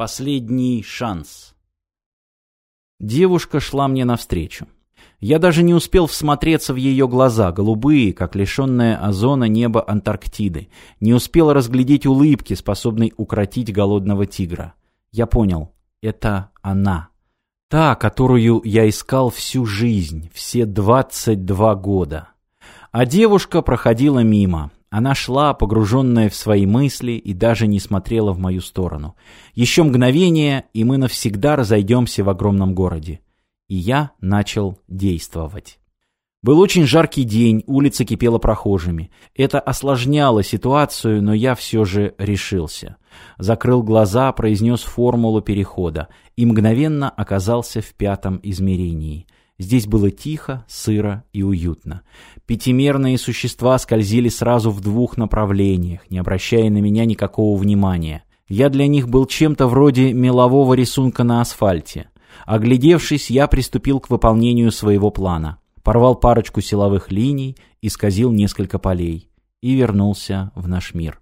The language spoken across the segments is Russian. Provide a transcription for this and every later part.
Последний шанс. Девушка шла мне навстречу. Я даже не успел всмотреться в ее глаза, голубые, как лишенное озона небо Антарктиды. Не успел разглядеть улыбки, способной укротить голодного тигра. Я понял, это она. Та, которую я искал всю жизнь, все 22 года. А девушка проходила мимо. Она шла, погруженная в свои мысли, и даже не смотрела в мою сторону. Еще мгновение, и мы навсегда разойдемся в огромном городе. И я начал действовать. Был очень жаркий день, улица кипела прохожими. Это осложняло ситуацию, но я все же решился. Закрыл глаза, произнес формулу перехода и мгновенно оказался в пятом измерении — Здесь было тихо, сыро и уютно. Пятимерные существа скользили сразу в двух направлениях, не обращая на меня никакого внимания. Я для них был чем-то вроде мелового рисунка на асфальте. Оглядевшись, я приступил к выполнению своего плана. Порвал парочку силовых линий, исказил несколько полей и вернулся в наш мир.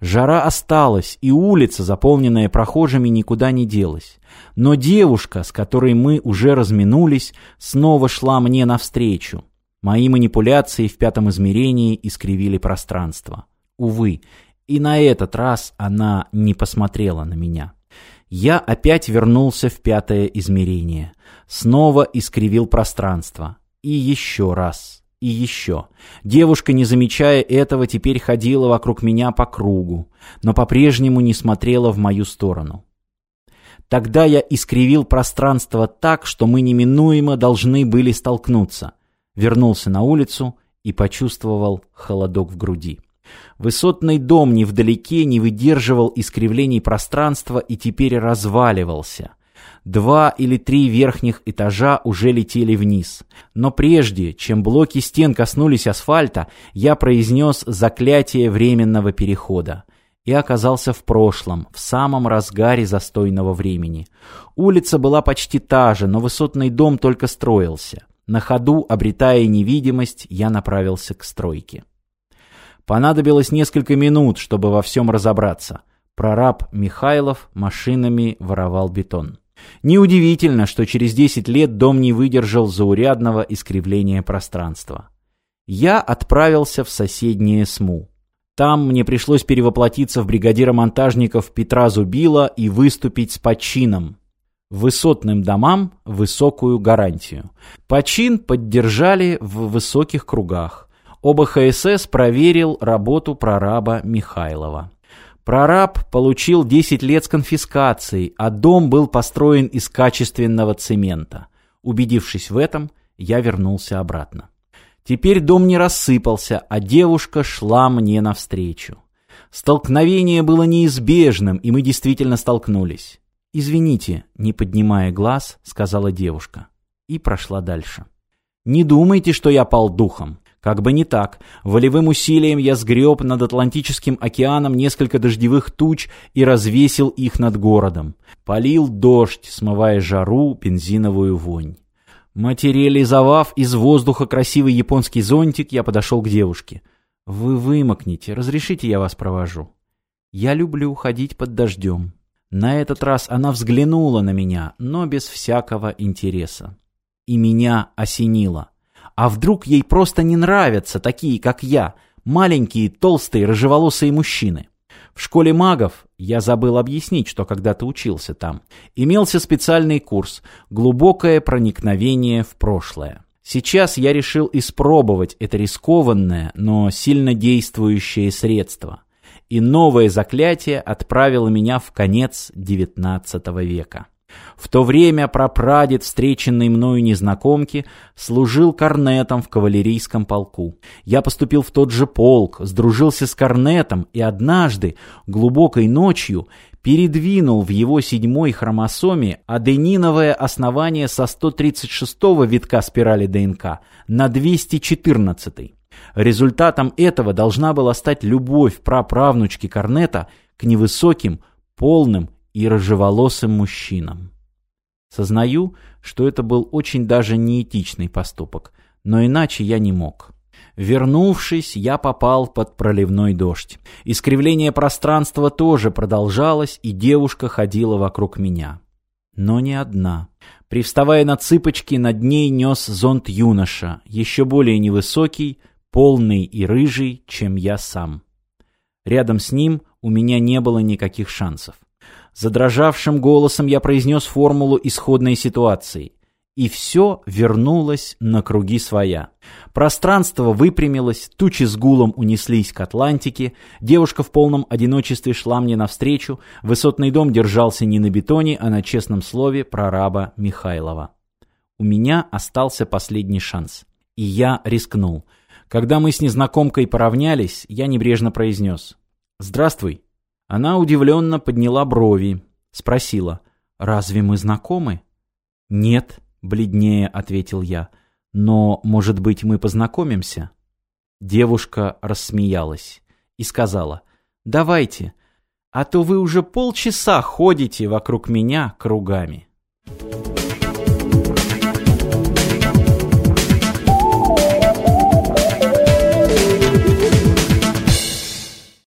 Жара осталась, и улица, заполненная прохожими, никуда не делась. Но девушка, с которой мы уже разминулись, снова шла мне навстречу. Мои манипуляции в пятом измерении искривили пространство. Увы, и на этот раз она не посмотрела на меня. Я опять вернулся в пятое измерение. Снова искривил пространство. И еще раз и еще. Девушка, не замечая этого, теперь ходила вокруг меня по кругу, но по-прежнему не смотрела в мою сторону. Тогда я искривил пространство так, что мы неминуемо должны были столкнуться. Вернулся на улицу и почувствовал холодок в груди. Высотный дом невдалеке не выдерживал искривлений пространства и теперь разваливался. Два или три верхних этажа уже летели вниз. Но прежде, чем блоки стен коснулись асфальта, я произнес заклятие временного перехода и оказался в прошлом, в самом разгаре застойного времени. Улица была почти та же, но высотный дом только строился. На ходу, обретая невидимость, я направился к стройке. Понадобилось несколько минут, чтобы во всем разобраться. Прораб Михайлов машинами воровал бетон. Неудивительно, что через 10 лет дом не выдержал заурядного искривления пространства. Я отправился в соседнее СМУ. Там мне пришлось перевоплотиться в бригадира монтажников Петра Зубила и выступить с почином. Высотным домам высокую гарантию. Почин поддержали в высоких кругах. ОБХСС проверил работу прораба Михайлова. Прораб получил 10 лет с конфискацией, а дом был построен из качественного цемента. Убедившись в этом, я вернулся обратно. Теперь дом не рассыпался, а девушка шла мне навстречу. Столкновение было неизбежным, и мы действительно столкнулись. «Извините», — не поднимая глаз, сказала девушка. И прошла дальше. «Не думайте, что я пал духом. Как бы не так. Волевым усилием я сгреб над Атлантическим океаном несколько дождевых туч и развесил их над городом. Полил дождь, смывая жару, бензиновую вонь. Материализовав из воздуха красивый японский зонтик, я подошел к девушке. «Вы вымокнете, разрешите я вас провожу?» «Я люблю ходить под дождем». На этот раз она взглянула на меня, но без всякого интереса. И меня осенило. А вдруг ей просто не нравятся такие, как я, маленькие, толстые, рыжеволосые мужчины? В школе магов, я забыл объяснить, что когда-то учился там, имелся специальный курс «Глубокое проникновение в прошлое». Сейчас я решил испробовать это рискованное, но сильно действующее средство. И новое заклятие отправило меня в конец XIX века. В то время прапрадед, встреченный мною незнакомки, служил корнетом в кавалерийском полку. Я поступил в тот же полк, сдружился с корнетом и однажды, глубокой ночью, передвинул в его седьмой хромосоме адениновое основание со 136-го витка спирали ДНК на 214-й. Результатом этого должна была стать любовь праправнучки Корнета к невысоким, полным и рыжеволосым мужчинам. Сознаю, что это был очень даже неэтичный поступок, но иначе я не мог. Вернувшись, я попал под проливной дождь. Искривление пространства тоже продолжалось, и девушка ходила вокруг меня. Но не одна. Привставая на цыпочки, над ней нес зонт юноша, еще более невысокий, полный и рыжий, чем я сам. Рядом с ним у меня не было никаких шансов. Задрожавшим голосом я произнес формулу исходной ситуации и все вернулось на круги своя. Пространство выпрямилось, тучи с гулом унеслись к Атлантике, девушка в полном одиночестве шла мне навстречу, высотный дом держался не на бетоне, а на честном слове прораба Михайлова. У меня остался последний шанс. И я рискнул. Когда мы с незнакомкой поравнялись, я небрежно произнес «Здравствуй». Она удивленно подняла брови, спросила «Разве мы знакомы?» «Нет», — бледнее ответил я. «Но, может быть, мы познакомимся?» Девушка рассмеялась и сказала, «Давайте, а то вы уже полчаса ходите вокруг меня кругами».